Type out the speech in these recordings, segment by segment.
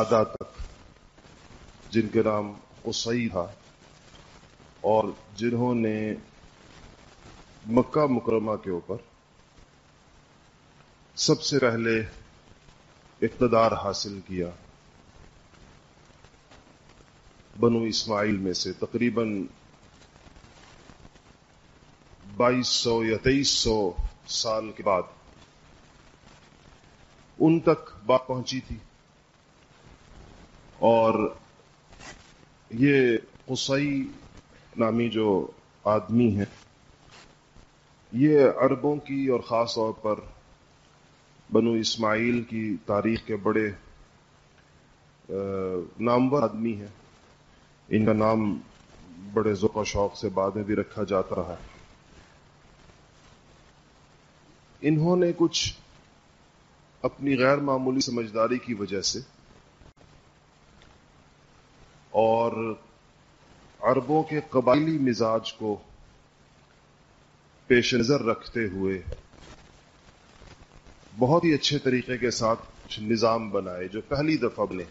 ادا تک، جن کے نام قصی تھا اور جنہوں نے مکہ مکرمہ کے اوپر سب سے پہلے اقتدار حاصل کیا۔ بنو اسماعیل میں سے تقریباً بائیس سو یا تیئیس سو سال کے بعد ان تک بات پہنچی تھی۔ اور یہ قصئی نامی جو آدمی ہے یہ عربوں کی اور خاص طور پر بنو اسماعیل کی تاریخ کے بڑے نامور آدمی ہیں۔ ان کا نام بڑے ذوق و شوق سے بعد میں بھی رکھا جاتا رہا ہے۔ انہوں نے کچھ اپنی غیر معمولی سمجھداری کی وجہ سے اور عربوں کے قبائلی مزاج کو پیش نظر رکھتے ہوئے بہت ہی اچھے طریقے کے ساتھ نظام بنائے جو پہلی دفعہ بنے۔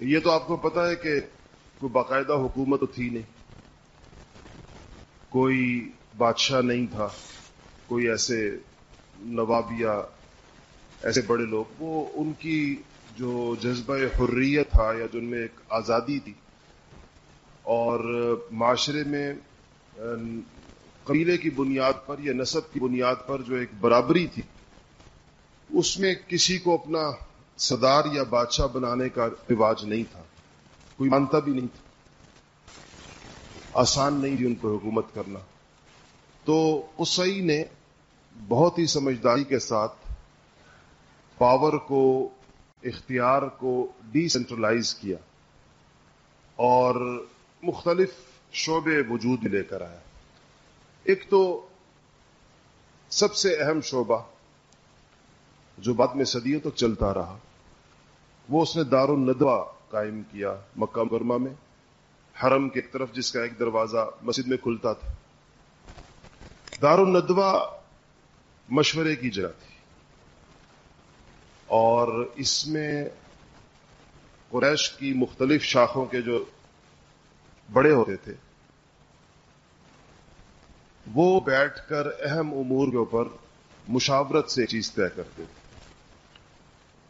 یہ تو آپ کو پتا ہے کہ کوئی باقاعدہ حکومت تو تھی نہیں۔ کوئی بادشاہ نہیں تھا۔ کوئی ایسے نواب یا ایسے بڑے لوگ۔ وہ ان کی جو جذبہ حریت تھا یا جو ان میں ایک آزادی تھی، اور معاشرے میں قبیلے کی بنیاد پر یا نصب کی بنیاد پر جو ایک برابری تھی، اس میں کسی کو اپنا صدار یا بادشاہ بنانے کا رواج نہیں تھا، کوئی مانتا بھی نہیں تھا، آسان نہیں تھی ان کو حکومت کرنا۔ تو قصئی نے بہت ہی سمجھداری کے ساتھ پاور کو اختیار کو ڈی سینٹرلائز کیا اور مختلف شعبے وجود لے کر آیا۔ ایک تو سب سے اہم شعبہ جو بعد میں صدیوں تک چلتا رہا، وہ اس نے دار الندوہ قائم کیا مکہ برما میں، حرم کی ایک طرف جس کا ایک دروازہ مسجد میں کھلتا تھا۔ دار الندوہ مشورے کی جگہ تھی۔ اور اس میں قریش کی مختلف شاخوں کے جو بڑے ہوتے تھے، وہ بیٹھ کر اہم امور کے اوپر مشاورت سے چیز طے کرتے تھے۔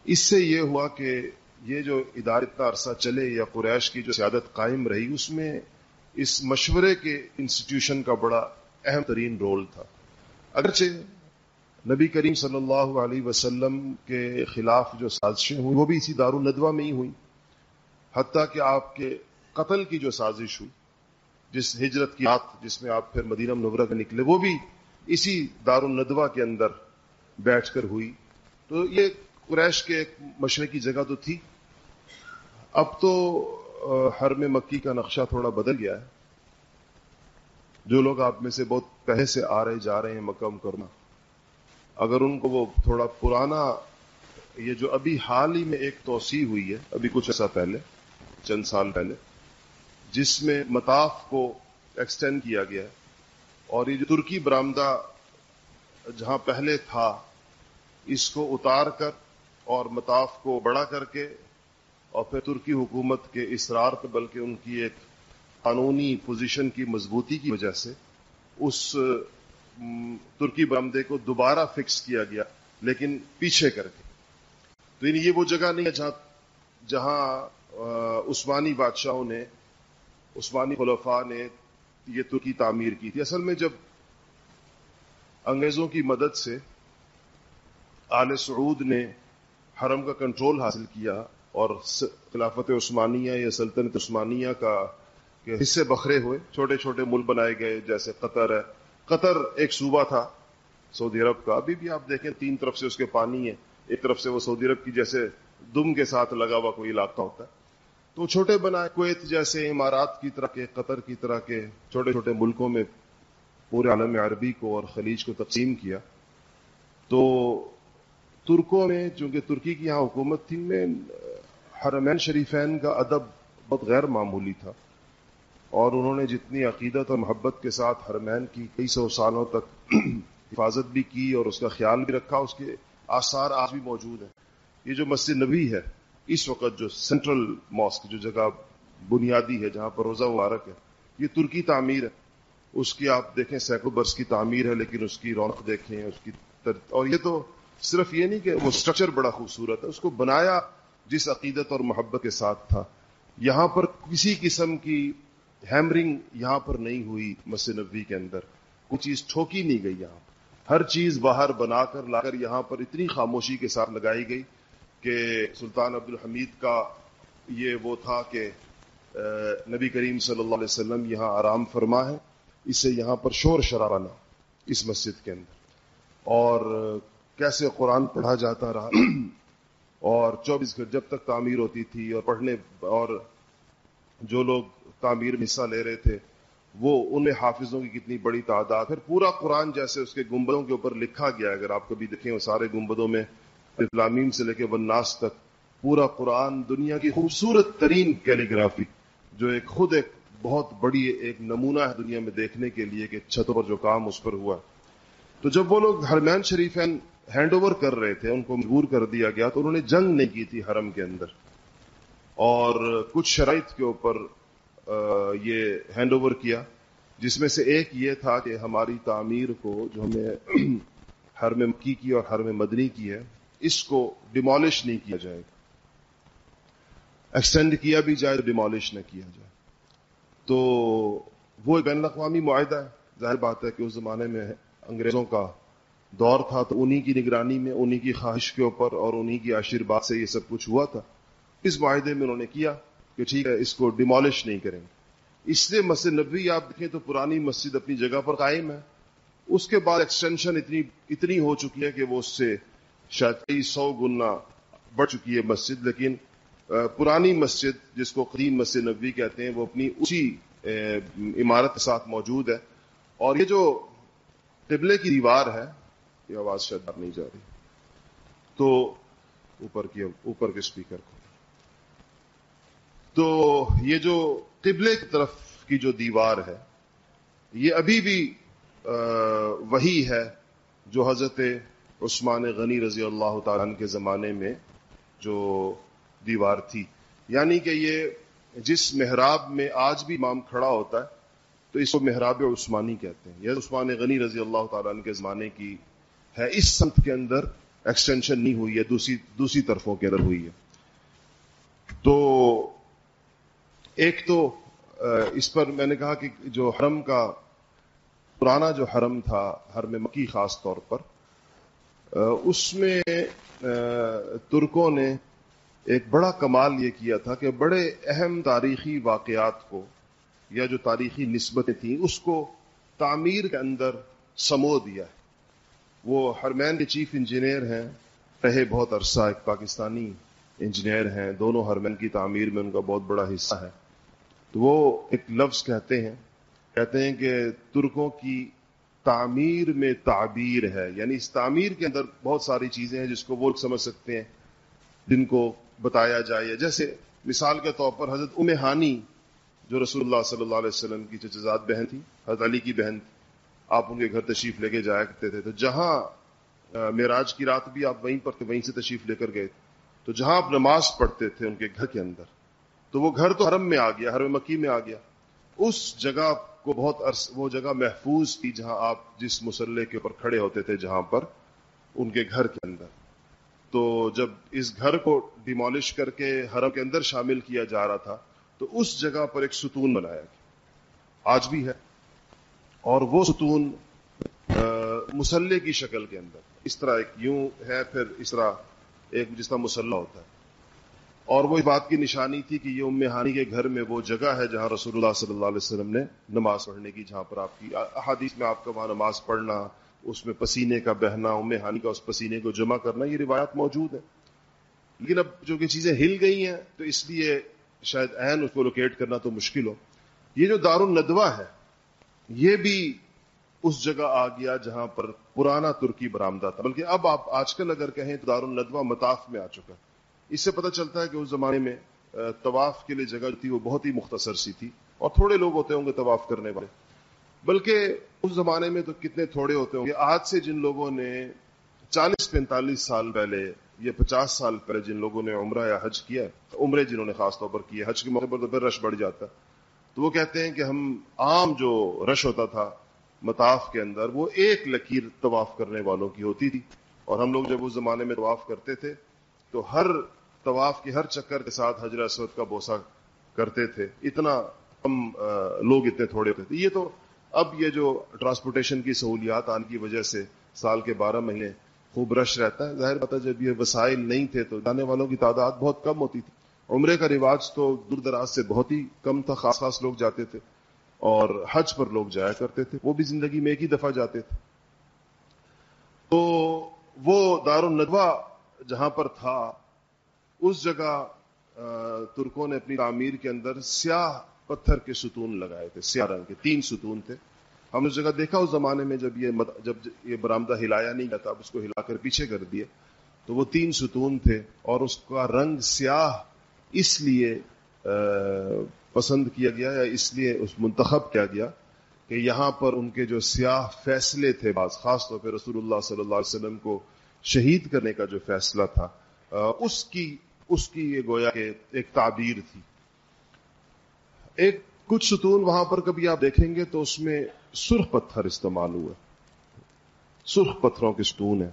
اس سے یہ ہوا کہ یہ جو ادارے اتنا عرصہ چلے یا قریش کی جو سیادت قائم رہی، اس میں اس مشورے کے انسٹیٹیوشن کا بڑا اہم ترین رول تھا۔ اگرچہ نبی کریم صلی اللہ علیہ وسلم کے خلاف جو سازشیں ہوئی، وہ بھی اسی دار الدوہ میں ہی ہوئی۔ حتیٰ کہ آپ کے قتل کی جو سازش ہوئی، جس ہجرت کی رات جس میں آپ پھر مدینہ منورہ کے نکلے، وہ بھی اسی دار الندوہ کے اندر بیٹھ کر ہوئی۔ تو یہ قریش کے ایک مشرے کی جگہ تو تھی۔ اب تو ہر میں مکی کا نقشہ تھوڑا بدل گیا ہے۔ جو لوگ آپ میں سے بہت پہلے سے آ رہے، جا رہے ہیں مکم کرنا اگر ان کو وہ تھوڑا پرانا، یہ جو ابھی حال ہی میں ایک توسیع ہوئی ہے، ابھی کچھ ایسا پہلے، چند سال پہلے، جس میں مطاف کو ایکسٹینڈ کیا گیا ہے، اور یہ جو ترکی برامدہ جہاں پہلے تھا، اس کو اتار کر اور مطاف کو بڑا کر کے، اور پھر ترکی حکومت کے اسرار پہ بلکہ ان کی ایک قانونی پوزیشن کی مضبوطی کی وجہ سے، اس ترکی برامدے کو دوبارہ فکس کیا گیا، لیکن پیچھے کر کے۔ تو یعنی یہ وہ جگہ نہیں ہے جہاں جہاں عثمانی بادشاہوں نے، عثمانی خلفاء نے یہ ترکی تعمیر کی تھی۔ اصل میں جب انگریزوں کی مدد سے آل سعود نے حرم کا کنٹرول حاصل کیا اور خلافت عثمانیہ یا سلطنت عثمانیہ کا حصے بکھرے ہوئے، چھوٹے چھوٹے ملک بنائے گئے، جیسے قطر ہے قطر ایک صوبہ تھا، سعودی عرب کا۔ ابھی بھی آپ دیکھیں تین طرف سے اس کے پانی ہے ایک طرف سے وہ سعودی عرب کی جیسے دم کے ساتھ لگا ہوا کوئی علاقہ ہوتا ہے۔ تو چھوٹے بنائے کویت جیسے امارات کی طرح کے، قطر کی طرح کے چھوٹے چھوٹے ملکوں میں پورے عالم عربی کو اور خلیج کو تقسیم کیا۔ تو ترکوں میں چونکہ ترکی کی یہاں حکومت تھی، میں حرمین شریفین کا ادب بہت غیر معمولی تھا۔ اور انہوں نے جتنی عقیدت اور محبت کے ساتھ حرمین کی کئی سو سالوں تک حفاظت بھی کی اور اس کا خیال بھی رکھا، اس کے آثار آج بھی موجود ہیں۔ یہ جو مسجد نبی ہے، اس وقت جو سینٹرل ماسک، جو جگہ بنیادی ہے جہاں پر روزہ مبارک ہے، یہ ترکی تعمیر ہے۔ اس کی آپ دیکھیں، سینکڑوں برس کی تعمیر ہے، لیکن اس کی رونق دیکھیں، اس کی تر... اور یہ تو صرف یہ نہیں کہ وہ سٹرکچر بڑا خوبصورت ہے، اس کو بنایا جس عقیدت اور محبت کے ساتھ تھا۔ یہاں پر کسی قسم کی ہیمرنگ یہاں پر نہیں ہوئی مسجد نبی کے اندر۔ کوئی چیز ٹھوکی نہیں گئی یہاں۔ ہر چیز باہر بنا کر لا کر یہاں پر اتنی خاموشی کے ساتھ لگائی گئی کہ سلطان عبد الحمید کا یہ وہ تھا کہ نبی کریم صلی اللہ علیہ وسلم یہاں آرام فرما ہے۔ اسے یہاں پر شور شرابہ نہ اس مسجد کے اندر۔ اور کیسے قرآن پڑھا جاتا رہا۔ اور چوبیس گھنٹے جب تک تعمیر ہوتی تھی اور پڑھنے، اور جو لوگ تعمیر میں حصہ لے رہے تھے۔ وہ ان میں حافظوں کی کتنی بڑی تعداد پھر پورا قرآن جیسے اس کے گنبدوں کے اوپر لکھا گیا اگر آپ کبھی دیکھیں وہ سارے گنبدوں میں اسلامیم سے لے کے بناس تک، پورا قرآن دنیا کی خوبصورت ترین کیلیگرافی، جو ایک خود ایک بہت بڑی ایک نمونہ ہے دنیا میں دیکھنے کے لیے کہ چھتوں پر جو کام اس پر ہوا۔ تو جب وہ لوگ حرمین شریفین ہینڈ اوور کر رہے تھے، ان کو مجبور کر دیا گیا، تو انہوں نے جنگ نہیں کی تھی حرم کے اندر۔ اور کچھ شرائط کے اوپر یہ ہینڈ اوور کیا، جس میں سے ایک یہ تھا کہ ہماری تعمیر کو جو ہمیں ہر میں مکی کی اور ہر میں مدنی کی ہے، اس کو ڈیمالش نہیں کیا جائے گا۔ ایکسٹینڈ کیا بھی جائے تو ڈیمالش نہ کیا جائے۔ تو وہ بین الاقوامی معاہدہ ہے۔ ظاہر بات ہے کہ اس زمانے میں انگریزوں کا دور تھا تو انہی کی نگرانی میں، انہی کی خواہش کے اوپر اور انہی کی آشیرواد سے یہ سب کچھ ہوا تھا۔ اس معاہدے میں انہوں نے کیا۔ کہ ٹھیک ہے، اس کو ڈیمالش نہیں کریں۔ اس لیے مسجد نبوی، آپ دیکھیں تو پرانی مسجد اپنی جگہ پر قائم ہے۔ اس کے بعد ایکسٹینشن اتنی اتنی ہو چکی ہے کہ وہ اس سے شاید کئی سو گنا بڑھ چکی ہے مسجد۔ لیکن پرانی مسجد جس کو قدیم مسجد نبوی کہتے ہیں، وہ اپنی اسی عمارت کے ساتھ موجود ہے۔ اور یہ جو قبلے کی دیوار ہے، یہ آواز شاید نہیں جا رہی۔ تو، اوپر کی، اوپر کے اسپیکر کو۔ تو یہ جو قبلے کی طرف کی جو دیوار ہے، یہ ابھی بھی وہی ہے جو حضرت عثمان غنی رضی اللہ تعالیٰ کے زمانے میں جو دیوار تھی۔ یعنی کہ یہ جس محراب میں آج بھی امام کھڑا ہوتا ہے، تو اس کو محراب عثمانی کہتے ہیں۔ یہ عثمان غنی رضی اللہ تعالیٰ کے زمانے کی ہے، اس سمت کے اندر ایکسٹینشن نہیں ہوئی ہے، دوسری دوسری طرفوں کے اندر ہوئی ہے۔ تو ایک تو اس پر میں نے کہا کہ جو حرم کا، پرانا جو حرم تھا، حرم مکی خاص طور پر اس میں ترکوں نے ایک بڑا کمال یہ کیا تھا کہ بڑے اہم تاریخی واقعات کو، یا جو تاریخی نسبتیں تھیں، اس کو تعمیر کے اندر سمو دیا ہے۔ وہ ہرمین کے چیف انجینئر ہیں، رہے بہت عرصہ، ایک پاکستانی انجینئر ہیں، دونوں ہرمین کی تعمیر میں ان کا بہت بڑا حصہ ہے۔ تو وہ ایک لفظ کہتے ہیں کہتے ہیں کہ ترکوں کی تعمیر میں تعبیر ہے۔ یعنی اس تعمیر کے اندر بہت ساری چیزیں ہیں جس کو وہ سمجھ سکتے ہیں، جن کو بتایا جائے۔ جیسے مثال کے طور پر حضرت ام ہانی، جو رسول اللہ صلی اللہ علیہ وسلم کی چچزاد بہن تھی، حضرت علی کی بہن تھی۔ آپ ان کے گھر تشریف لے کے جایا کرتے تھے۔ تو جہاں معراج کی رات بھی آپ وہیں پر تھے، وہیں سے تشریف لے کر گئے تو جہاں آپ نماز پڑھتے تھے ان کے گھر کے اندر تو وہ گھر تو حرم میں آ گیا، حرم مکی میں آ گیا۔ اس جگہ کو بہت عرص، وہ جگہ محفوظ تھی جہاں آپ جس مسلح کے اوپر کھڑے ہوتے تھے، جہاں پر ان کے گھر کے اندر۔ تو جب اس گھر کو ڈیمالش کر کے حرم کے اندر شامل کیا جا رہا تھا، تو اس جگہ پر ایک ستون بنایا گیا۔ آج بھی ہے۔ اور وہ ستون مسلح کی شکل کے اندر۔ اس طرح ایک یوں ہے، پھر اس طرح ایک جس طرح مسلح ہوتا ہے۔ اور وہ اس بات کی نشانی تھی کہ یہ ام ہانی کے گھر میں وہ جگہ ہے جہاں رسول اللہ صلی اللہ علیہ وسلم نے نماز پڑھنے کی، جہاں پر آپ کی احادیث میں آپ کا وہاں نماز پڑھنا، اس میں پسینے کا بہنا، ام ہانی کا اس پسینے کو جمع کرنا، یہ روایات موجود ہے لیکن اب جو کہ چیزیں ہل گئی ہیں، تو اس لیے شاید عین اس کو لوکیٹ کرنا تو مشکل ہو۔ یہ جو دار الندوہ ہے، یہ بھی اس جگہ آ گیا جہاں پر پرانا ترکی برامدہ تھا۔ بلکہ اب آپ آج کل اگر کہیں تو دار الندوہ مطاف میں آ چکا ہے۔ اس سے پتہ چلتا ہے کہ اس زمانے میں طواف کے لیے جگہ تھی وہ بہت ہی مختصر سی تھی اور تھوڑے لوگ ہوتے ہوں گے طواف کرنے والے۔ بلکہ اس زمانے میں تو کتنے تھوڑے ہوتے ہوں گے۔ آج سے جن لوگوں نے چالیس پینتالیس سال پہلے یہ پچاس سال پہلے جن لوگوں نے عمرہ یا حج کیا، عمرے جنہوں نے خاص طور پر کیا حج کے موقع پر تو پھر رش بڑھ جاتا۔ تو وہ کہتے ہیں کہ ہم عام جو رش ہوتا تھا مطاف کے اندر، وہ ایک لکیر طواف کرنے والوں کی ہوتی تھی۔ اور ہم لوگ جب اس زمانے میں طواف کرتے تھے، تو ہر طواف کے ہر چکر کے ساتھ حجر اسود کا بوسا کرتے تھے۔ اتنا کم لوگ اتنے تھوڑے ہوتے تھے۔ یہ تو اب یہ جو ٹرانسپورٹیشن کی سہولیات آنے کی وجہ سے سال کے بارہ مہینے خوب رش رہتا ہے۔ ظاہر پتہ جب یہ وسائل نہیں تھے تو جانے والوں کی تعداد بہت کم ہوتی تھی۔ عمرے کا رواج تو دور دراز سے بہت ہی کم تھا۔ خاص خاص لوگ جاتے تھے اور حج پر لوگ جایا کرتے تھے۔ وہ بھی زندگی میں ایک ہی دفعہ جاتے تھے۔ تو وہ دار الندوا جہاں پر تھا اس جگہ ترکوں نے اپنی تعمیر کے اندر سیاہ پتھر کے ستون لگائے تھے، سیاہ رنگ کے، تین ستون تھے۔ ہم اس جگہ دیکھا، اس زمانے میں جب یہ جب یہ برامدہ ہلایا نہیں جاتا اب اس کو ہلا کر پیچھے کر دیے، تو وہ تین ستون تھے اور اس کا رنگ سیاہ اس لیے پسند کیا گیا یا اس لیے اس منتخب کیا گیا کہ یہاں پر ان کے جو سیاہ فیصلے تھے بعض، خاص طور پہ رسول اللہ صلی اللہ علیہ وسلم کو شہید کرنے کا جو فیصلہ تھا اس کی اس کی یہ گویا کہ ایک تعبیر تھی۔ ایک کچھ ستون وہاں پر کبھی آپ دیکھیں گے تو اس میں سرخ پتھر استعمال ہوا سرخ پتھروں کے ستون ہیں۔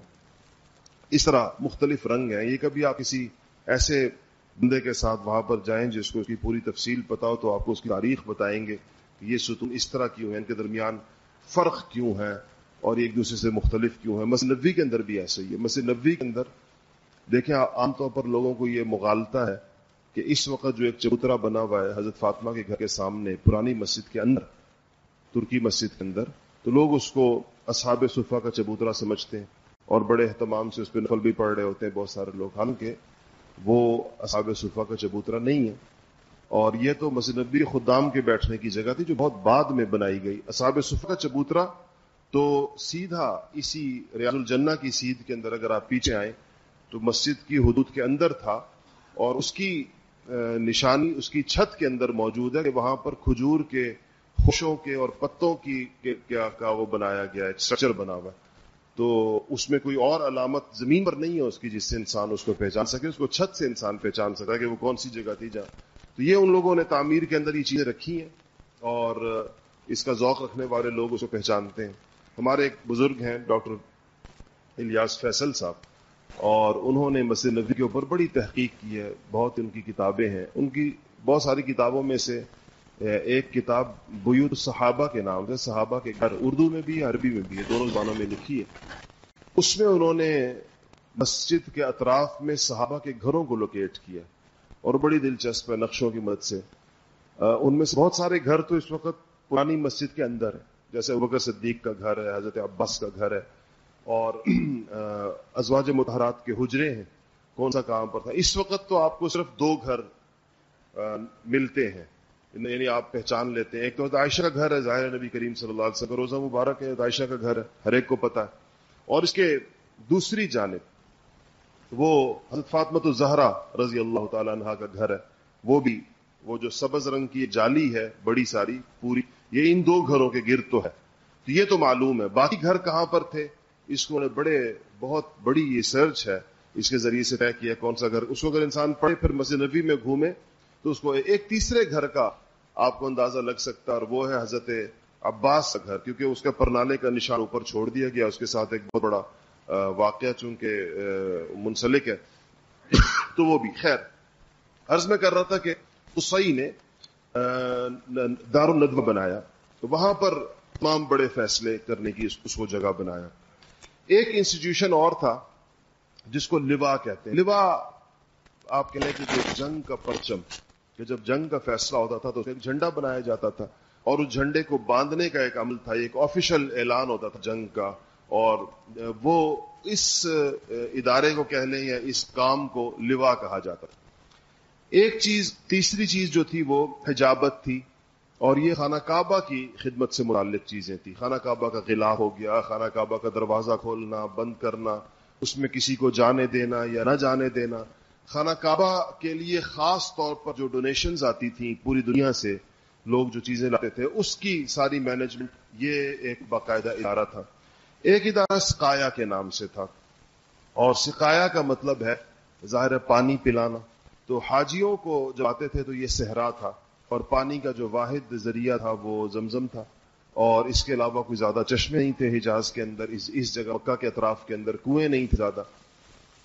اس طرح مختلف رنگ ہیں۔ یہ کبھی آپ کسی ایسے بندے کے ساتھ وہاں پر جائیں جس کو اس کی پوری تفصیل پتا ہو تو آپ کو اس کی تاریخ بتائیں گے کہ یہ ستون اس طرح کیوں ہیں، ان کے درمیان فرق کیوں ہے اور ایک دوسرے سے مختلف کیوں ہے مسجد نبی کے اندر بھی ایسا ہی ہے۔ مسجد نبی کے اندر دیکھیں، عام طور پر لوگوں کو یہ مغالتا ہے کہ اس وقت جو ایک چبوترا بنا ہوا ہے، حضرت فاطمہ کے گھر کے سامنے، پرانی مسجد کے اندر، ترکی مسجد کے اندر، تو لوگ اس کو اصحاب صفحہ کا چبوترا سمجھتے ہیں اور بڑے اہتمام سے اس پہ نفل بھی پڑھ رہے ہوتے ہیں، بہت سارے لوگ، حالانکہ وہ اصحاب صفحہ کا چبوترا نہیں ہے۔ اور یہ تو مسجد نبی خدام کے بیٹھنے کی جگہ تھی جو بہت بعد میں بنائی گئی۔ اصحاب صفحہ کا چبوترا تو سیدھا اسی ریاض الجنہ کی سیدھ کے اندر، اگر آپ پیچھے آئیں تو مسجد کی حدود کے اندر تھا اور اس کی نشانی اس کی چھت کے اندر موجود ہے کہ وہاں پر کھجور کے خوشوں کے اور پتوں کی کیا، کا وہ بنایا گیا ہے اسٹرکچر بنا ہوا ہے۔ تو اس میں کوئی اور علامت زمین پر نہیں ہے اس کی جس سے انسان اس کو پہچان سکے، اس کو چھت سے انسان پہچان سکتا ہے کہ وہ کون سی جگہ تھی جہاں۔ تو یہ ان لوگوں نے تعمیر کے اندر یہ چیزیں رکھی ہیں اور اس کا ذوق رکھنے والے لوگ اس کو پہچانتے ہیں۔ ہمارے ایک بزرگ ہیں، ڈاکٹر الیاس فیصل صاحب۔ اور انہوں نے مسجد نبی کے اوپر بڑی تحقیق کی ہے۔ بہت ان کی کتابیں ہیں۔ ان کی بہت ساری کتابوں میں سے ایک کتاب بیوت صحابہ کے نام سے، صحابہ کے گھر، اردو میں بھی، عربی میں بھی ہے، دونوں زبانوں میں لکھی ہے۔ اس میں انہوں نے مسجد کے اطراف میں صحابہ کے گھروں کو لوکیٹ کیا اور بڑی دلچسپ ہے نقشوں کی مدد سے۔ ان میں سے بہت سارے گھر تو اس وقت پرانی مسجد کے اندر ہے جیسے بکر صدیق کا گھر ہے، حضرت عباس کا گھر ہے اور ازواج متحرات کے حجرے ہیں۔ کون سا کام پر تھا؟ اس وقت تو آپ کو صرف دو گھر ملتے ہیں۔ یعنی آپ پہچان لیتے ہیں۔ ایک تو عائشہ کا گھر ہے، ظاہر نبی کریم صلی اللہ علیہ وسلم روزہ مبارک ہے۔ عائشہ کا گھر ہے ہر ایک کو پتا ہے۔ اور اس کے دوسری جانب وہ حضرت فاطمت الزہرا رضی اللہ تعالی عنہ کا گھر ہے۔ وہ بھی وہ جو سبز رنگ کی جالی ہے، بڑی ساری، پوری، یہ ان دو گھروں کے گرد تو ہے۔ تو یہ تو معلوم ہے۔ باقی گھر کہاں پر تھے؟ اس کو بڑے، بہت بڑی یہ سرچ ہے، اس کے ذریعے سے طے کیا کون سا گھر، اس کو اگر انسان پڑھے، پھر مسجد نبی میں گھومے، تو اس کو ایک تیسرے گھر کا آپ کو اندازہ لگ سکتا ہے، اور وہ ہے حضرت عباس کا گھر، کیونکہ اس کا پرنالے کا نشان اوپر چھوڑ دیا گیا، اس کے ساتھ ایک بہت بڑا واقعہ چونکہ منسلک ہے۔ تو وہ بھی، خیر، عرض میں کر رہا تھا کہ اسی نے دار الندو بنایا، تو وہاں پر تمام بڑے فیصلے کرنے کی اس کو جگہ بنایا۔ ایک انسٹیٹیوشن اور تھا جس کو لوا کہتے ہیں۔ لوا آپ کہہ لیں کہ جنگ کا پرچم، کہ جب جنگ کا فیصلہ ہوتا تھا تو ایک جھنڈا بنایا جاتا تھا اور اس جھنڈے کو باندھنے کا ایک عمل تھا، ایک آفیشل اعلان ہوتا تھا جنگ کا۔ اور وہ اس ادارے کو کہہ لیں یا اس کام کو لوا کہا جاتا تھا۔ ایک چیز، تیسری چیز جو تھی وہ حجابت تھی۔ اور یہ خانہ کعبہ کی خدمت سے متعلق چیزیں تھیں۔ خانہ کعبہ کا قلعہ ہو گیا، خانہ کعبہ کا دروازہ کھولنا، بند کرنا، اس میں کسی کو جانے دینا یا نہ جانے دینا۔ خانہ کعبہ کے لیے خاص طور پر جو ڈونیشنز آتی تھیں پوری دنیا سے، لوگ جو چیزیں لاتے تھے، اس کی ساری مینجمنٹ یہ ایک باقاعدہ ادارہ تھا۔ ایک ادارہ سکایا کے نام سے تھا۔ اور سکایا کا مطلب ہے ظاہر پانی پلانا۔ تو حاجیوں کو جب آتے تھے تو یہ صحرا تھا۔ اور پانی کا جو واحد ذریعہ تھا وہ زمزم تھا اور اس کے علاوہ کوئی زیادہ چشمے نہیں تھے حجاز کے اندر، اس اس جگہ مکہ کے اطراف کے اندر کنویں نہیں تھے زیادہ۔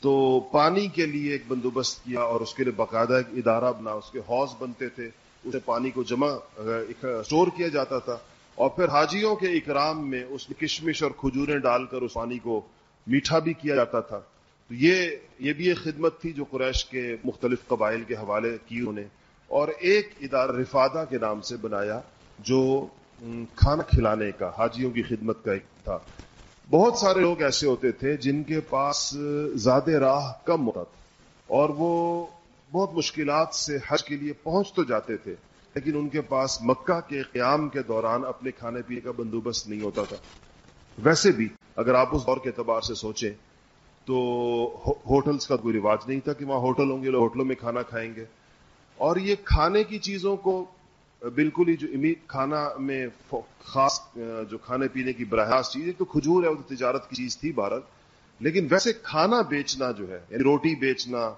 تو پانی کے لیے ایک بندوبست کیا اور اس کے لیے باقاعدہ ایک ادارہ بنا، اس کے حوض بنتے تھے اسے پانی کو جمع اسٹور کیا جاتا تھا۔ اور پھر حاجیوں کے اکرام میں اس میں کشمش اور کھجوریں ڈال کر اس پانی کو میٹھا بھی کیا جاتا تھا۔ تو یہ یہ بھی ایک خدمت تھی جو قریش کے مختلف قبائل کے حوالے کی انہوں نے۔ اور ایک ادارہ رفادہ کے نام سے بنایا جو کھانا کھلانے کا، حاجیوں کی خدمت کا ایک تھا۔ بہت سارے لوگ ایسے ہوتے تھے جن کے پاس زیادہ راہ کم ہوتا تھا اور وہ بہت مشکلات سے حج کے لیے پہنچ تو جاتے تھے، لیکن ان کے پاس مکہ کے قیام کے دوران اپنے کھانے پینے کا بندوبست نہیں ہوتا تھا۔ ویسے بھی اگر آپ اس دور کے اعتبار سے سوچیں تو ہوٹلز کا کوئی رواج نہیں تھا کہ وہاں ہوٹل ہوں گے، لوگ ہوٹلوں میں کھانا کھائیں گے۔ اور یہ کھانے کی چیزوں کو بالکل ہی جو کھانا میں خاص جو کھانے پینے کی براہ راست چیز ہے تو کھجور ہے، وہ تجارت کی چیز تھی بھارت، لیکن ویسے کھانا بیچنا جو ہے یعنی روٹی بیچنا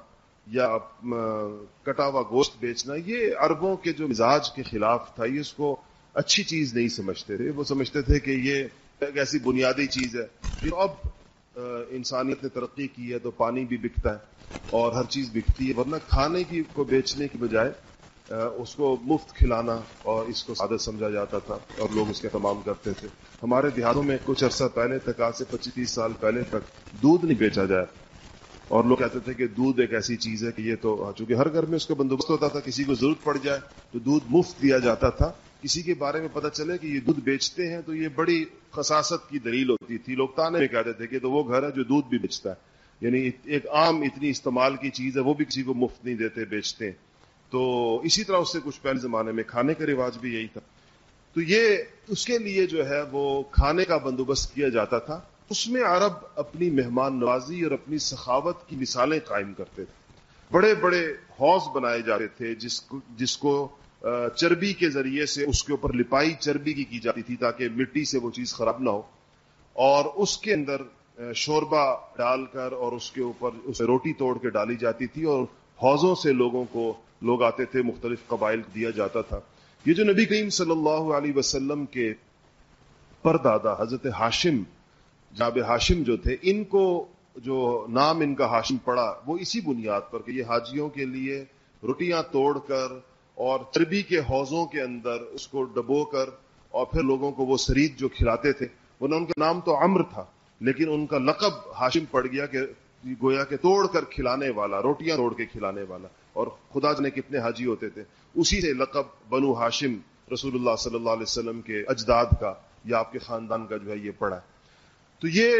یا کٹا ہوا گوشت بیچنا، یہ اربوں کے جو مزاج کے خلاف تھا، یہ اس کو اچھی چیز نہیں سمجھتے تھے۔ وہ سمجھتے تھے کہ یہ ایک ایسی بنیادی چیز ہے۔ جو اب انسانیت نے ترقی کی ہے تو پانی بھی بکتا ہے۔ اور ہر چیز بکتی ہے، ورنہ کھانے کی کو بیچنے کی بجائے اس کو مفت کھلانا اور اس کو عادت سمجھا جاتا تھا اور لوگ اس کے تمام کرتے تھے۔ ہمارے دیہاتوں میں کچھ عرصہ پہلے تک، آج سے پچیس تیس سال پہلے تک دودھ نہیں بیچا جائے اور لوگ کہتے تھے کہ دودھ ایک ایسی چیز ہے کہ یہ تو چونکہ ہر گھر میں اس کا بندوبست ہوتا تھا، کسی کو ضرورت پڑ جائے تو دودھ مفت دیا جاتا تھا۔ کسی کے بارے میں پتہ چلے کہ یہ دودھ بیچتے ہیں تو یہ بڑی خصاصت کی دلیل ہوتی تھی۔ لوگ تانے میں کہتے تھے کہ تو وہ گھر ہے جو دودھ بھی بیچتا ہے۔ یعنی ایک عام اتنی استعمال کی چیز ہے، وہ بھی کسی کو مفت نہیں دیتے، بیچتے۔ تو اسی طرح اس سے کچھ پہلے زمانے میں کھانے کا رواج بھی یہی تھا۔ تو یہ اس کے لیے جو ہے، وہ کھانے کا بندوبست کیا جاتا تھا۔ اس میں عرب اپنی مہمان نوازی اور اپنی سخاوت کی مثالیں قائم کرتے تھے۔ بڑے بڑے حوض بنائے جاتے تھے، جس کو جس کو چربی کے ذریعے سے اس کے اوپر لپائی چربی کی کی جاتی تھی تاکہ مٹی سے وہ چیز خراب نہ ہو۔ اور اس کے اندر شوربہ ڈال کر اور اس کے اوپر اسے روٹی توڑ کے ڈالی جاتی تھی اور حوضوں سے لوگوں کو لوگ آتے تھے، مختلف قبائل دیا جاتا تھا۔ یہ جو نبی کریم صلی اللہ علیہ وسلم کے پردادا حضرت ہاشم جاب ہاشم جو تھے، ان کو جو نام ان کا ہاشم پڑا، وہ اسی بنیاد پر کہ یہ حاجیوں کے لیے روٹیاں توڑ کر اور چربی کے حوضوں کے اندر اس کو ڈبو کر اور پھر لوگوں کو وہ سرید جو کھلاتے تھے وہ ان کا نام تو امر تھا۔ لیکن ان کا لقب ہاشم پڑ گیا کہ گویا کہ توڑ کر کھلانے والا، روٹیاں توڑ کے کھلانے والا۔ اور خدا جانے کتنے حاجی ہوتے تھے۔ اسی سے لقب بنو ہاشم رسول اللہ صلی اللہ علیہ وسلم کے اجداد کا یا آپ کے خاندان کا جو ہے یہ پڑا۔ ہے تو یہ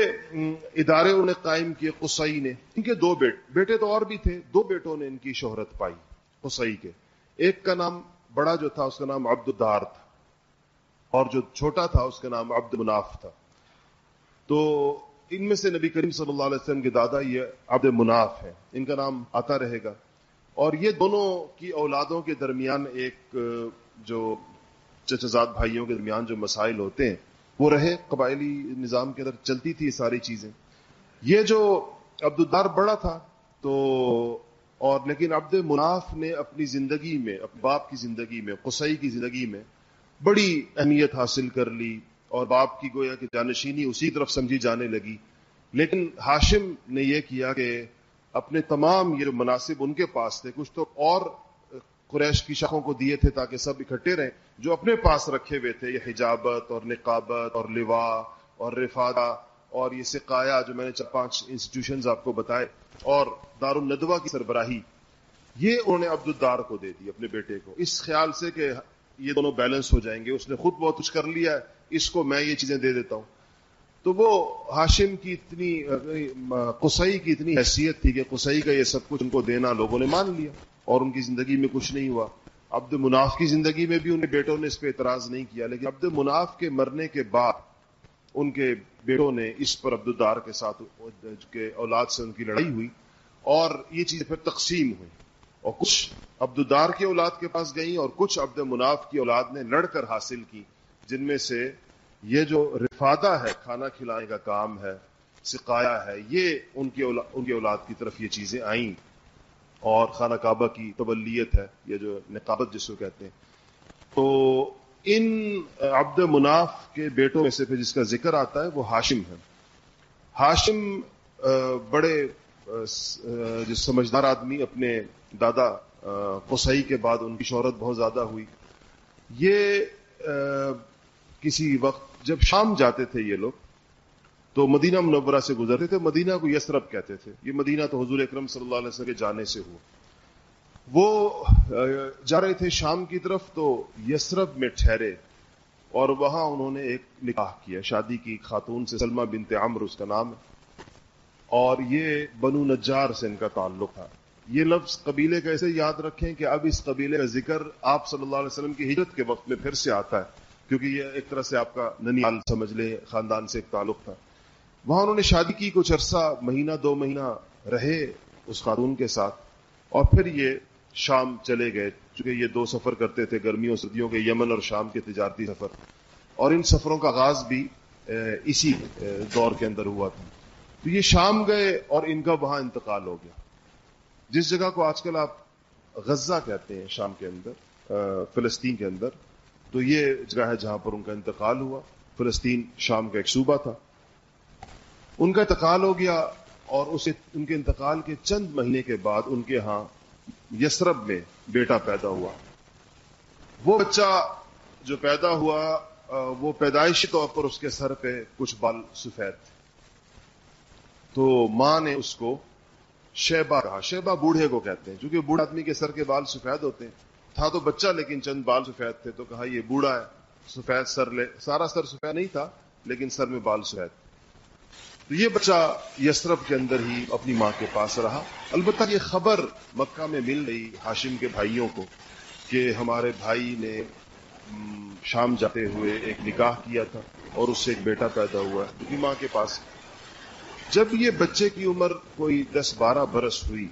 ادارے انہوں نے قائم کیے قصائی نے۔ ان کے دو بیٹ، بیٹے تو اور بھی تھے۔ دو بیٹوں نے ان کی شہرت پائی قصائی کے۔ ایک کا نام بڑا جو تھا، اس کا نام عبد الدار تھا۔ اور جو چھوٹا تھا، اس کا نام عبد مناف تھا۔ تو ان میں سے نبی کریم صلی اللہ علیہ وسلم کے دادا یہ عبد مناف ہے ان کا نام آتا رہے گا۔ اور یہ دونوں کی اولادوں کے درمیان ایک جو چچزاد بھائیوں کے درمیان جو مسائل ہوتے ہیں، وہ رہے۔ قبائلی نظام کے اندر چلتی تھی ساری چیزیں۔ یہ جو عبد الدار بڑا تھا، تو اور لیکن عبد مناف نے اپنی زندگی میں، اپنے باپ کی زندگی میں، قصئی کی زندگی میں بڑی اہمیت حاصل کر لی۔ اور باپ کی گویا کہ جانشینی اسی طرف سمجھی جانے لگی۔ لیکن ہاشم نے یہ کیا کہ اپنے تمام یہ مناسب ان کے پاس تھے، کچھ تو اور قریش کی شخوں کو دیے تھے تاکہ سب اکٹھے رہیں، جو اپنے پاس رکھے ہوئے تھے، یہ حجابت اور نقابت اور لوا اور رفادہ اور یہ سقایا جو میں نے چار پانچ انسٹیٹیوشنز آپ کو بتائے، اور دار الندوا کی سربراہی۔ یہ انہوں نے عبد الدار کو دے دی اپنے بیٹے کو۔ اس خیال سے کہ یہ دونوں بیلنس ہو جائیں گے۔ اس نے خود بہت کچھ کر لیا ہے۔ اس کو میں یہ چیزیں دے دیتا ہوں۔ تو وہ ہاشم کی اتنی قصئی کی اتنی حیثیت تھی کہ قصئی کا یہ سب کچھ ان کو دینا لوگوں نے مان لیا اور ان کی زندگی میں کچھ نہیں ہوا۔ عبد مناف کی زندگی میں بھی ان کے بیٹوں نے اس پہ اعتراض نہیں کیا، لیکن عبد مناف کے مرنے کے بعد ان کے بیٹوں نے اس پر عبد الدار کے ساتھ، کے اولاد سے ان کی لڑائی ہوئی اور یہ چیزیں پھر تقسیم ہوئی اور کچھ عبد الدار کی اولاد کے پاس گئیں اور کچھ عبد مناف کی اولاد نے لڑ کر حاصل کی۔ جن میں سے یہ جو رفادہ ہے، کھانا کھلانے کا کام ہے سکایا ہے، یہ ان کی ان کی اولاد کی طرف یہ چیزیں آئیں اور خانہ کعبہ کی تبلیت ہے، یہ جو نقابت جس کو کہتے ہیں۔ تو ان عبد مناف کے بیٹوں میں سے پھر جس کا ذکر آتا ہے، وہ ہاشم ہے ہاشم بڑے جو سمجھدار آدمی، اپنے دادا قسائی کے بعد ان کی شہرت بہت زیادہ ہوئی۔ یہ کسی وقت جب شام جاتے تھے یہ لوگ، تو مدینہ منورہ سے گزرتے تھے۔ مدینہ کو یسرب کہتے تھے۔ یہ مدینہ تو حضور اکرم صلی اللہ علیہ وسلم کے جانے سے ہوا۔ وہ جا رہے تھے شام کی طرف تو یسرب میں ٹھہرے اور وہاں انہوں نے ایک نکاح کیا۔ شادی کی خاتون سے سلمہ بنت عمر اس کا نام ہے۔ اور یہ بنو نجار سے ان کا تعلق تھا۔ یہ لفظ قبیلے کا ایسے یاد رکھیں کہ اب اس قبیلے کا ذکر آپ صلی اللہ علیہ وسلم کی ہجرت کے وقت میں پھر سے آتا ہے۔ کیونکہ یہ ایک طرح سے آپ کا ننیال سمجھ لیں، خاندان سے ایک تعلق تھا۔ وہاں انہوں نے شادی کی، کچھ عرصہ، مہینہ، دو مہینہ رہے اس خاتون کے ساتھ۔ اور پھر یہ شام چلے گئے، چونکہ یہ دو سفر کرتے تھے، گرمیوں، سردیوں کے یمن اور شام کے تجارتی سفر۔ اور ان سفروں کا آغاز بھی اسی دور کے اندر ہوا تھا۔ تو یہ شام گئے اور ان کا وہاں انتقال ہو گیا۔ جس جگہ کو آج کل آپ غزہ کہتے ہیں، شام کے اندر فلسطین کے اندر تو یہ جگہ ہے جہاں پر ان کا انتقال ہوا۔ فلسطین شام کا ایک صوبہ تھا۔ ان کا انتقال ہو گیا اور اسے ان کے انتقال کے چند مہینے کے بعد ان کے ہاں یسرب میں بیٹا پیدا ہوا۔ وہ بچہ جو پیدا ہوا وہ پیدائشی طور پر اس کے سر پہ کچھ بال سفید۔ تھے تو ماں نے اس کو شیبا کہا۔ شیبا بوڑھے کو کہتے ہیں، چونکہ بوڑھا آدمی کے سر کے بال سفید ہوتے ہیں۔ تھا تو بچہ، لیکن چند بال سفید تھے تو کہا یہ بوڑھا ہے، سفید سر لے، سارا سر سفید نہیں تھا، لیکن سر میں بال سفید تو یہ بچہ یسرف کے اندر ہی اپنی ماں کے پاس رہا۔ البتہ یہ خبر مکہ میں مل رہی ہاشم کے بھائیوں کو کہ ہمارے بھائی نے شام جاتے ہوئے ایک نکاح کیا تھا اور اس سے ایک بیٹا پیدا ہوا ہے ماں کے پاس۔ جب یہ بچے کی عمر کوئی دس بارہ برس ہوئی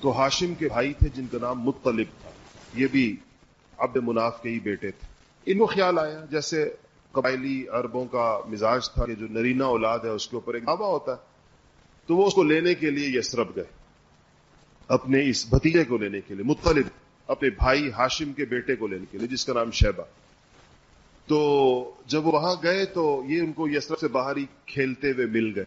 تو ہاشم کے بھائی تھے جن کا نام مطلب تھا۔ یہ بھی عبد مناف کے ہی بیٹے تھے۔ ان کو خیال آیا جیسے قبائلی عربوں کا مزاج تھا کہ جو نرینا اولاد ہے اس کے اوپر ایک دعویٰ ہوتا ہے۔ تو وہ اس کو لینے کے لیے یسرب گئے۔ اپنے اس بھتیجے کو لینے کے لیے مطلب اپنے بھائی ہاشم کے بیٹے کو لینے کے لیے، جس کا نام شہبہ تو جب وہ وہاں گئے تو یہ ان کو یسرف سے باہر ہی کھیلتے ہوئے مل گئے۔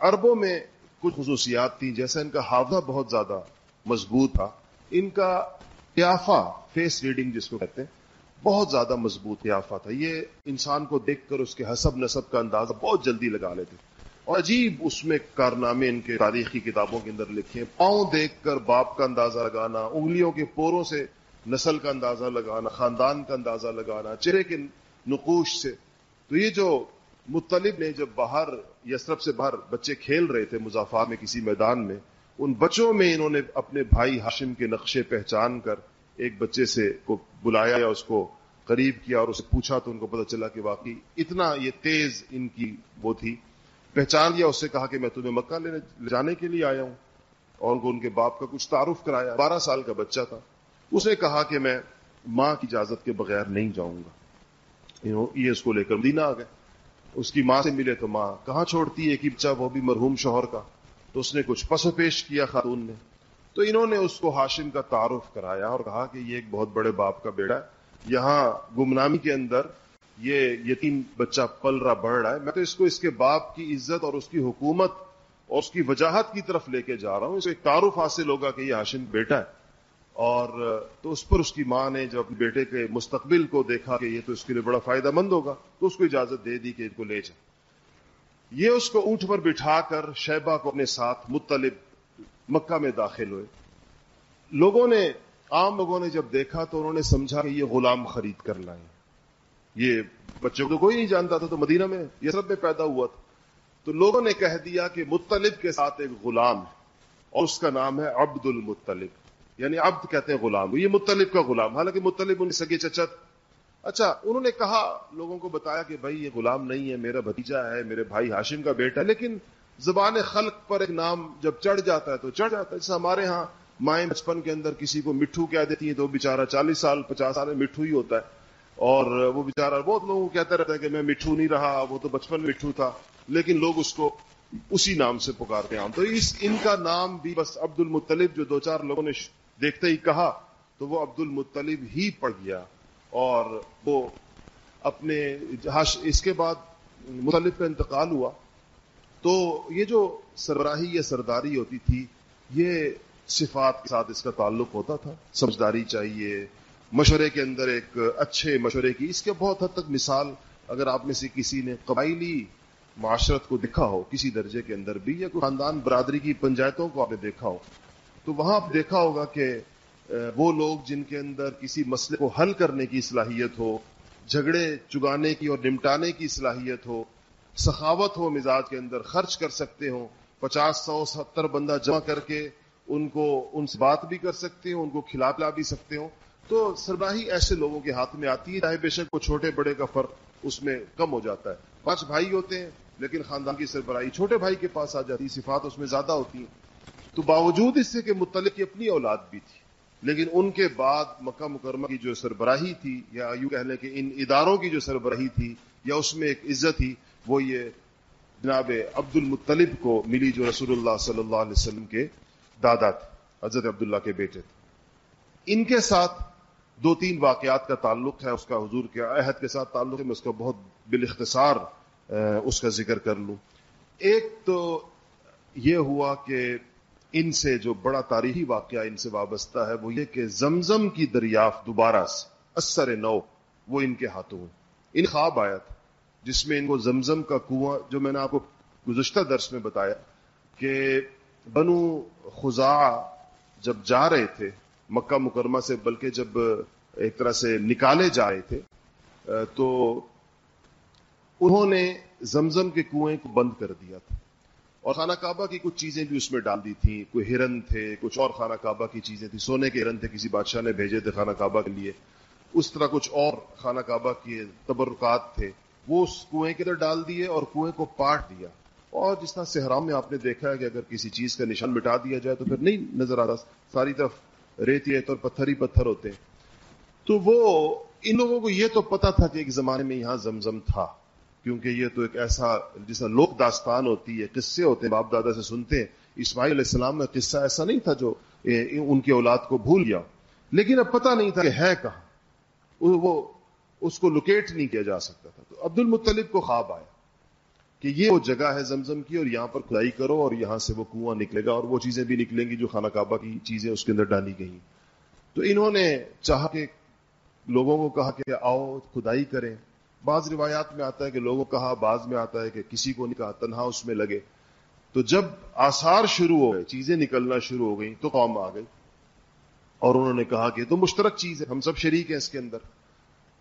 عربوں میں کچھ خصوصیات تھیں، جیسا ان کا حافظہ بہت زیادہ مضبوط تھا۔ ان کا قیافہ فیس ریڈنگ جس کو کہتے ہیں، بہت زیادہ مضبوط قیافہ تھا۔ یہ انسان کو دیکھ کر اس کے حسب نصب کا اندازہ بہت جلدی لگا لیتے اور عجیب اس میں کارنامے ان کے تاریخی کتابوں کے اندر لکھے ہیں۔ پاؤں دیکھ کر باپ کا اندازہ لگانا، انگلیوں کے پوروں سے نسل کا اندازہ لگانا، خاندان کا اندازہ لگانا، چہرے کے نقوش سے۔ تو یہ جو مطلب نے، جب باہر یسرف سے باہر بچے کھیل رہے تھے مظافر میں کسی میدان میں ان بچوں میں انہوں نے اپنے بھائی ہاشم کے نقشے پہچان کر ایک بچے سے کو بلایا یا اس کو قریب کیا اور اسے پوچھا تو ان کو پتا چلا کہ واقعی اتنا یہ تیز ان کی وہ تھی۔ پہچان لیا، اس سے کہا کہ میں تمہیں مکہ لینے جانے کے لیے آیا ہوں اور ان کو ان کے باپ کا کچھ تعارف کرایا۔ بارہ سال کا بچہ تھا۔ اس نے کہا کہ میں ماں کی اجازت کے بغیر نہیں جاؤں گا۔ یہ اس کو لے کر مدینہ آ گئے۔ اس کی ماں سے ملے تو ماں کہاں چھوڑتی ہے کہ بچہ وہ بھی مرحوم شوہر کا؟ تو اس نے کچھ پس پیش کیا خاتون نے۔ تو انہوں نے اس کو ہاشم کا تعارف کرایا اور کہا کہ یہ ایک بہت بڑے باپ کا بیڑا ہے۔ یہاں گمنامی کے اندر یہ یتیم بچہ پل رہا، بڑھ رہا ہے۔ میں تو اس کو اس کے باپ کی عزت اور اس کی حکومت اور اس کی وجاہت کی طرف لے کے جا رہا ہوں۔ اس کو ایک تعارف حاصل ہوگا کہ یہ ہاشم بیٹا ہے۔ اور تو اس پر اس کی ماں نے جب اپنے بیٹے کے مستقبل کو دیکھا کہ یہ تو اس کے لیے بڑا فائدہ مند ہوگا، تو اس کو اجازت دے دی کہ ان کو لے جائے۔ یہ اس کو اونٹ پر بٹھا کر شیبہ کو اپنے ساتھ مطلب مکہ میں داخل ہوئے۔ لوگوں نے، عام لوگوں نے جب دیکھا تو انہوں نے سمجھا کہ یہ غلام خرید کر لائیں یہ بچوں کو کوئی نہیں جانتا تھا تو مدینہ میں یہ سب میں پیدا ہوا تھا۔ تو لوگوں نے کہہ دیا کہ مطلب کے ساتھ ایک غلام ہے اور اس کا نام ہے عبد المطلب یعنی عبد کہتے ہیں غلام۔ یہ مطلب کا غلام۔ حالانکہ مطلب ان سگے چچت اچھا انہوں نے کہا، لوگوں کو بتایا کہ بھائی، یہ غلام نہیں ہے، میرا بھتیجا ہے، میرے بھائی ہاشم کا بیٹا ہے۔ لیکن زبان خلق پر ایک نام جب چڑھ جاتا ہے تو چڑھ جاتا ہے۔ جیسے ہمارے ہاں مائیں بچپن کے اندر کسی کو مٹھو کہہ دیتی ہیں تو بےچارا چالیس سال، پچاس سال میں مٹھو ہی ہوتا ہے۔ اور وہ بےچارا بہت لوگوں کو کہتا رہتا ہے کہ میں مٹھو نہیں رہا، وہ تو بچپن مٹھو تھا۔ لیکن لوگ اس کو اسی نام سے پکارتے ہیں۔ تو اس، ان کا نام بھی بس عبد المطلب جو دو چار لوگوں نے دیکھتے ہی کہا تو وہ عبد المطلب ہی پڑ گیا۔ اور وہ اپنے اس کے بعد مطلب کا انتقال ہوا۔ تو یہ جو سربراہی یا سرداری ہوتی تھی، یہ صفات کے ساتھ اس کا تعلق ہوتا تھا۔ سمجھداری چاہیے، مشورے کے اندر ایک اچھے مشورے کی۔ اس کے بہت حد تک مثال اگر آپ میں سے کسی نے قبائلی معاشرت کو دیکھا ہو، کسی درجے کے اندر بھی، یا کوئی خاندان برادری کی پنچایتوں کو آپ نے دیکھا ہو، تو وہاں آپ دیکھا ہوگا کہ وہ لوگ جن کے اندر کسی مسئلے کو حل کرنے کی صلاحیت ہو، جھگڑے چگانے کی اور نمٹانے کی صلاحیت ہو، سخاوت ہو مزاج کے اندر خرچ کر سکتے ہوں، پچاس، سو، ستر بندہ جمع کر کے ان کو ان سے بات بھی کر سکتے ہوں، ان کو کھلا پلا بھی سکتے ہوں۔ تو سربراہی ایسے لوگوں کے ہاتھ میں آتی ہے، چاہے بے شک وہ چھوٹے بڑے کا فرق اس میں کم ہو جاتا ہے۔ پانچ بھائی ہوتے ہیں، لیکن خاندان کی سربراہی چھوٹے بھائی کے پاس آ جاتی صفات اس میں زیادہ ہوتی ہیں۔ تو باوجود اس سے کہ متعلق کی اپنی اولاد بھی تھی۔ لیکن ان کے بعد مکہ مکرمہ کی جو سربراہی تھی، یا یوں کہہ لیں کہ ان اداروں کی جو سربراہی تھی، یا اس میں ایک عزت تھی، وہ یہ جناب عبد المطلب کو ملی جو رسول اللہ صلی اللہ علیہ وسلم کے دادا تھے، حضرت عبداللہ کے بیٹے تھے۔ ان کے ساتھ دو تین واقعات کا تعلق ہے، اس کا حضور کے عہد کے ساتھ تعلق ہے، میں اس کا بہت بالاختصار اس کا ذکر کر لوں۔ ایک تو یہ ہوا کہ ان سے جو بڑا تاریخی واقعہ ان سے وابستہ ہے، وہ یہ کہ زمزم کی دریافت دوبارہ سے اثر نو، وہ ان کے ہاتھوں۔ ان خواب آیا تھا، جس میں ان کو زمزم کا کنواں، جو میں نے آپ کو گزشتہ درس میں بتایا کہ بنو خزا جب جا رہے تھے مکہ مکرمہ سے، بلکہ جب ایک طرح سے نکالے جا رہے تھے، تو انہوں نے زمزم کے کنویں کو بند کر دیا تھا۔ اور خانہ کعبہ کی کچھ چیزیں بھی اس میں ڈال دی تھیں۔ کوئی ہرن تھے، کچھ اور خانہ کعبہ کی چیزیں تھیں۔ سونے کے ہرن تھے، کسی بادشاہ نے بھیجے تھے خانہ کعبہ کے لیے۔ اس طرح کچھ اور خانہ کعبہ کے تبرکات تھے۔ وہ اس کنویں کے اندر ڈال دیے اور کنویں کو پاٹ دیا۔ اور جس طرح سہرام میں آپ نے دیکھا ہے کہ اگر کسی چیز کا نشان مٹا دیا جائے تو پھر نہیں نظر آ رہا۔ ساری طرف ریتی ریت اور پتھر ہی پتھر ہوتے ہیں۔ تو وہ، ان لوگوں کو یہ تو پتا تھا کہ ایک زمانے میں یہاں زمزم تھا۔ کیونکہ یہ تو ایک ایسا جیسا لوک داستان ہوتی ہے، قصے ہوتے ہیں، باپ دادا سے سنتے ہیں۔ اسماعیل علیہ السلام میں قصہ ایسا نہیں تھا جو ان کی اولاد کو بھول گیا۔ لیکن اب پتہ نہیں تھا کہ ہے کہاں۔ وہ اس کو لوکیٹ نہیں کیا جا سکتا تھا۔ تو عبد المطلب کو خواب آیا کہ یہ وہ جگہ ہے زمزم کی اور یہاں پر کھدائی کرو اور یہاں سے وہ کنواں نکلے گا اور وہ چیزیں بھی نکلیں گی جو خانہ کعبہ کی چیزیں اس کے اندر ڈالی گئی تو انہوں نے چاہا کہ لوگوں کو کہا کہ آؤ کھدائی کریں۔ بعض روایات میں آتا ہے کہ لوگوں کہا بعض میں آتا ہے کہ کسی کو نہیں کہا، تنہا اس میں لگے۔ تو جب آثار شروع ہو گئے، چیزیں نکلنا شروع ہو گئی تو قوم آ گئی۔ اور انہوں نے کہا کہ تو مشترک چیز ہے، ہم سب شریک ہیں اس کے اندر۔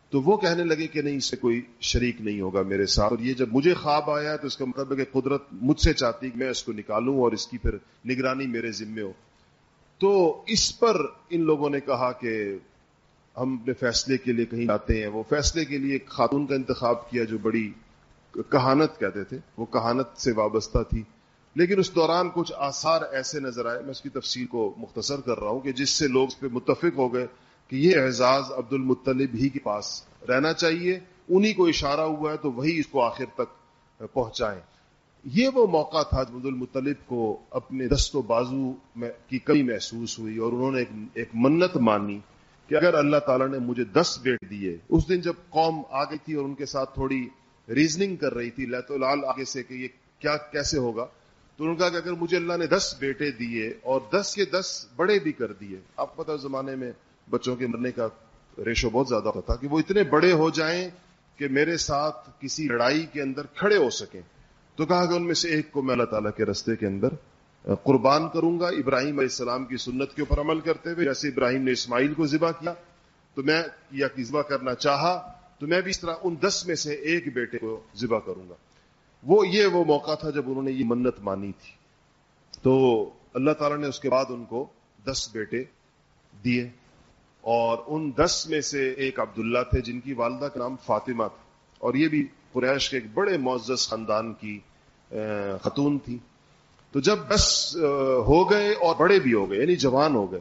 تو وہ کہنے لگے کہ نہیں، اس سے کوئی شریک نہیں ہوگا میرے ساتھ۔ اور یہ جب مجھے خواب آیا تو اس کا مطلب ہے کہ قدرت مجھ سے چاہتی کہ میں اس کو نکالوں اور اس کی پھر نگرانی میرے ذمے ہو۔ تو اس پر ان لوگوں نے کہا کہ ہم اپنے فیصلے کے لیے کہیں جاتے ہیں۔ وہ فیصلے کے لیے ایک خاتون کا انتخاب کیا جو بڑی کہانت کہتے تھے۔ وہ کہانت سے وابستہ تھی۔ لیکن اس دوران کچھ آثار ایسے نظر آئے۔ میں اس کی تفصیل کو مختصر کر رہا ہوں کہ جس سے لوگ اس پہ متفق ہو گئے کہ یہ اعزاز عبد المطلب ہی کے پاس رہنا چاہیے۔ انہی کو اشارہ ہوا ہے تو وہی اس کو آخر تک پہنچائیں۔ یہ وہ موقع تھا عبد المطلب کو اپنے دست و بازو میں کی کمی محسوس ہوئی اور انہوں نے ایک منت مانی۔ کہ اگر اللہ تعالیٰ نے مجھے دس بیٹ دیے اس دن جب قوم آ گئی تھی اور ان کے ساتھ تھوڑی ریزننگ کر رہی تھی لہت لال آگے سے کہ یہ کیا کیسے ہوگا؟ تو انہوں نے کہا کہ اگر مجھے اللہ نے دس بیٹے دیے اور دس کے دس بڑے بھی کر دیے آپ پتہ زمانے میں بچوں کے مرنے کا ریشو بہت زیادہ ہوتا کہ وہ اتنے بڑے ہو جائیں کہ میرے ساتھ کسی لڑائی کے اندر کھڑے ہو سکیں۔ تو کہا کہ ان میں سے ایک کو میں اللہ تعالیٰ کے رستے کے اندر قربان کروں گا ابراہیم علیہ السلام کی سنت کے اوپر عمل کرتے ہوئے، جیسے ابراہیم نے اسماعیل کو ذبح کیا، تو میں یا ذبح کرنا چاہا، تو میں بھی اس طرح ان دس میں سے ایک بیٹے کو ذبح کروں گا۔ وہ یہ وہ موقع تھا جب انہوں نے یہ منت مانی تھی۔ تو اللہ تعالیٰ نے اس کے بعد ان کو دس بیٹے دیے۔ اور ان دس میں سے ایک عبداللہ تھے، جن کی والدہ کا نام فاطمہ تھا۔ اور یہ بھی قریش کے ایک بڑے معزز خاندان کی خاتون تھی۔ تو جب دس ہو گئے اور بڑے بھی ہو گئے یعنی جوان ہو گئے،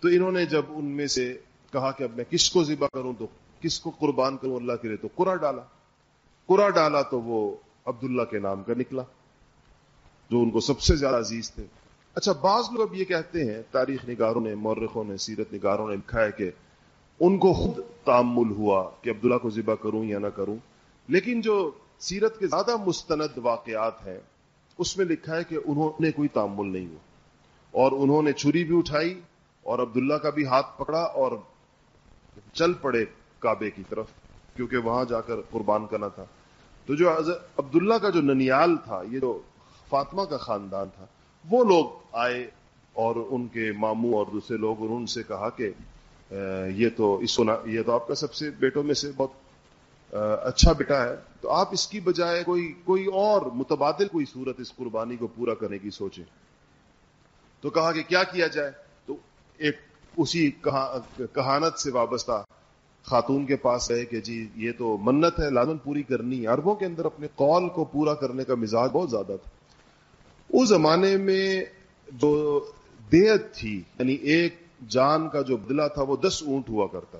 تو انہوں نے جب ان میں سے کہا کہ اب میں کس کو ذبح کروں، تو کس کو قربان کروں اللہ کے لیے، تو قرا ڈالا۔ قرا ڈالا تو وہ عبداللہ کے نام کا نکلا، جو ان کو سب سے زیادہ عزیز تھے۔ اچھا بعض لوگ اب یہ کہتے ہیں، تاریخ نگاروں نے، مورخوں نے، سیرت نگاروں نے لکھا ہے کہ ان کو خود تعمل ہوا کہ عبداللہ کو ذبح کروں یا نہ کروں۔ لیکن جو سیرت کے زیادہ مستند واقعات ہیں اس میں لکھا ہے کہ انہوں نے کوئی تعمل نہیں ہوا۔ اور انہوں نے چھری بھی اٹھائی اور عبداللہ کا بھی ہاتھ پکڑا اور چل پڑے کعبے کی طرف، کیونکہ وہاں جا کر قربان کرنا تھا۔ تو جو عبداللہ کا جو ننیال تھا، یہ جو فاطمہ کا خاندان تھا، وہ لوگ آئے اور ان کے ماموں اور دوسرے لوگ، انہوں سے کہا کہ یہ تو اس یہ تو آپ کا سب سے بیٹوں میں سے بہت اچھا بیٹا ہے، تو آپ اس کی بجائے کوئی کوئی اور متبادل کوئی صورت اس قربانی کو پورا کرنے کی سوچیں۔ تو کہا کہ کیا کیا جائے؟ تو ایک اسی کہانت سے وابستہ خاتون کے پاس ہے کہ جی یہ تو منت ہے لازمن پوری کرنی عربوں کے اندر اپنے قول کو پورا کرنے کا مزاج بہت زیادہ تھا۔ اس زمانے میں جو دیت تھی یعنی ایک جان کا جو بدلہ تھا، وہ دس اونٹ ہوا کرتا۔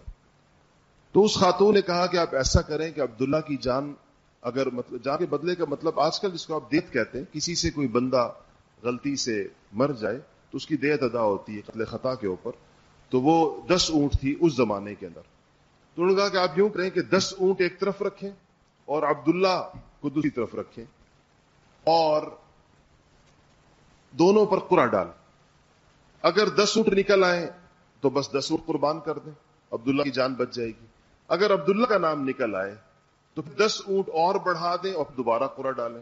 تو اس خاتون نے کہا کہ آپ ایسا کریں کہ عبداللہ کی جان اگر مطلب جان کے بدلے کا مطلب آج کل جس کو آپ دیت کہتے ہیں، کسی سے کوئی بندہ غلطی سے مر جائے تو اس کی دیت ادا ہوتی ہے قتل خطا کے اوپر، تو وہ دس اونٹ تھی اس زمانے کے اندر۔ تو انہوں نے کہا کہ آپ یوں کریں کہ دس اونٹ ایک طرف رکھیں اور عبداللہ کو دوسری طرف رکھیں اور دونوں پر قرا ڈال۔ اگر دس اونٹ نکل آئے تو بس دس اونٹ قربان کر دیں، عبداللہ کی جان بچ جائے گی۔ اگر عبداللہ کا نام نکل آئے تو دس اونٹ اور بڑھا دیں اور دوبارہ قرا ڈالیں۔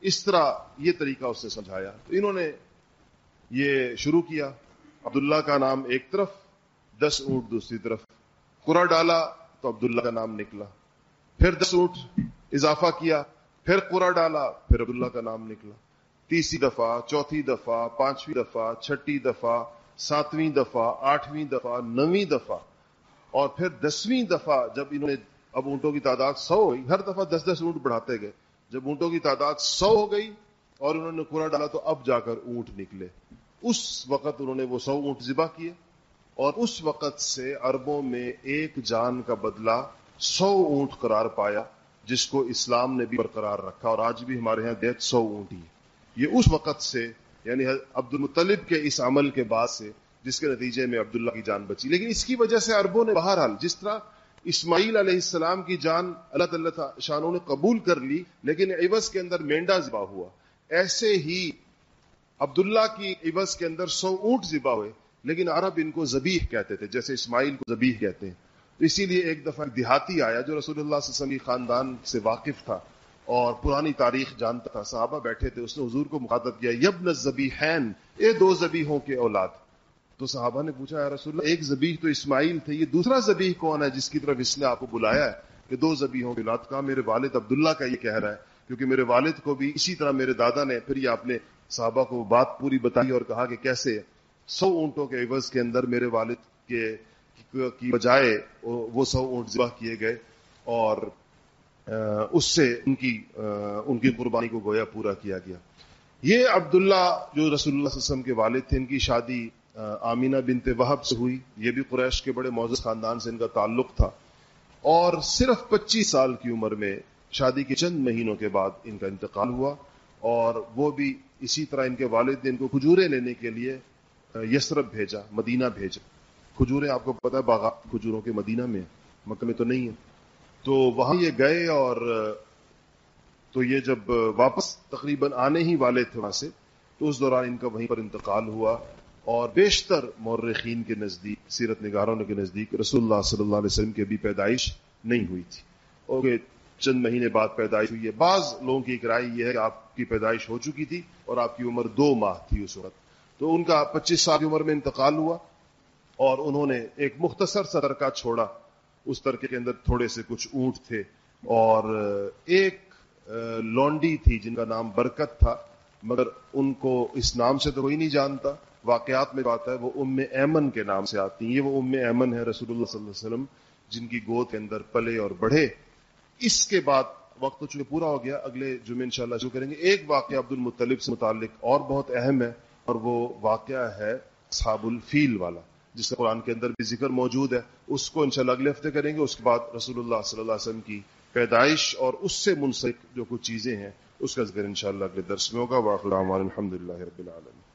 اس طرح یہ طریقہ اس نے سمجھایا۔ تو انہوں نے یہ شروع کیا۔ عبداللہ کا نام ایک طرف، دس اونٹ دوسری طرف۔ قرا ڈالا تو عبداللہ کا نام نکلا۔ پھر دس اونٹ اضافہ کیا، پھر قرا ڈالا، پھر عبداللہ کا نام نکلا۔ تیسری دفعہ، چوتھی دفعہ، پانچویں دفعہ، چھٹی دفعہ، ساتویں دفعہ، آٹھویں دفعہ، نویں دفعہ۔ اور پھر دسویں دفعہ جب انہوں نے اب اونٹوں کی تعداد سو ہوئی، ہر دفعہ دس دس اونٹ بڑھاتے گئے۔ جب اونٹوں کی تعداد سو ہو گئی اور انہوں نے کوڑا ڈالا تو اب جا کر اونٹ نکلے۔ اس وقت انہوں نے وہ سو اونٹ ذبح کیے اور اس وقت سے اربوں میں ایک جان کا بدلہ سو اونٹ قرار پایا، جس کو اسلام نے بھی برقرار رکھا اور آج بھی ہمارے یہاں دیت سو اونٹ ہی یہ اس وقت سے یعنی عبد المطلب کے اس عمل کے بعد سے جس کے نتیجے میں عبداللہ کی جان بچی۔ لیکن اس کی وجہ سے اربوں نے بہرحال جس طرح اسماعیل علیہ السلام کی جان اللہ تعالیٰ شانوں نے قبول کر لی، لیکن عوض کے اندر مینڈا ذبح ہوا۔ ایسے ہی عبداللہ کی عوض کے اندر سو اونٹ ذبح ہوئے، لیکن عرب ان کو زبیح کہتے تھے، جیسے اسماعیل کو زبیح کہتے ہیں۔ تو اسی لیے ایک دفعہ دیہاتی آیا جو رسول اللہ صلی اللہ علیہ وسلم خاندان سے واقف تھا اور پرانی تاریخ جانتا تھا۔ صحابہ بیٹھے تھے، اس نے حضور کو مخاطب کیا، یبن زبیحین اے دو زبیحوں کے اولاد۔ تو صحابہ نے پوچھا، یا رسول اللہ، ایک زبیح تو اسماعیل تھے، یہ دوسرا زبیح کون ہے جس کی طرف اس نے آپ کو بلایا ہے کہ دو زبیحوں کے اولاد کا؟ میرے والد عبداللہ کا یہ کہہ رہا ہے، کیونکہ میرے والد کو بھی اسی طرح میرے دادا نے، پھر یہ آپ نے صحابہ کو بات پوری بتائی اور کہا کہ کیسے سو اونٹوں کے عوض کے اندر میرے والد کے کی بجائے وہ سو اونٹ ذبح کیے گئے اور اس سے ان کی ان کی قربانی کو گویا پورا کیا گیا۔ یہ عبداللہ جو رسول اللہ علیہ وسلم کے والد تھے، ان کی شادی آمینہ بنت وحب سے ہوئی۔ یہ بھی قریش کے بڑے موزز خاندان سے ان کا تعلق تھا۔ اور صرف پچیس سال کی عمر میں شادی کے چند مہینوں کے بعد ان کا انتقال ہوا۔ اور وہ بھی اسی طرح ان کے والد نے ان کو کھجورے لینے کے لیے یسرف بھیجا، مدینہ بھیجا۔ کھجورے آپ کو پتا ہے باغات کھجوروں کے مدینہ میں مکہ میں تو نہیں ہے تو وہاں یہ گئے اور تو یہ جب واپس تقریباً آنے ہی والے تھے وہاں سے، تو اس دوران ان کا وہیں پر انتقال ہوا۔ اور بیشتر مورخین کے نزدیک، سیرت نگاروں کے نزدیک رسول اللہ صلی اللہ علیہ وسلم کی بھی پیدائش نہیں ہوئی تھی۔ اور چند مہینے بعد پیدائش ہوئی ہے۔ بعض لوگوں کی ایک رائے یہ ہے کہ آپ کی پیدائش ہو چکی تھی اور آپ کی عمر دو ماہ تھی اس وقت۔ تو ان کا پچیس سال کی عمر میں انتقال ہوا اور انہوں نے ایک مختصر سا ترکہ چھوڑا۔ اس ترکے کے اندر تھوڑے سے کچھ اونٹ تھے اور ایک لونڈی تھی جن کا نام برکت تھا، مگر ان کو اس نام سے تو کوئی نہیں جانتا۔ واقعات میں بات ہے وہ ام ایمن کے نام سے آتی ہیں۔ یہ وہ ام ایمن ہے رسول اللہ صلی اللہ علیہ وسلم، جن کی گود کے اندر پلے اور بڑھے۔ اس کے بعد وقت تو چونکہ پورا ہو گیا، اگلے جمعے انشاءاللہ شروع کریں گے۔ ایک واقعہ عبد المطلب سے متعلق اور بہت اہم ہے اور وہ واقعہ ہے صحاب الفیل والا، جس کا قرآن کے اندر بھی ذکر موجود ہے۔ اس کو انشاءاللہ اگلے ہفتے کریں گے۔ اس کے بعد رسول اللہ صلی اللہ علیہ وسلم کی پیدائش اور اس سے منسلک جو کچھ چیزیں ہیں، اس کا ذکر انشاءاللہ اگلے درس میں ہوگا۔ واخر الحمد للہ رب العالمین۔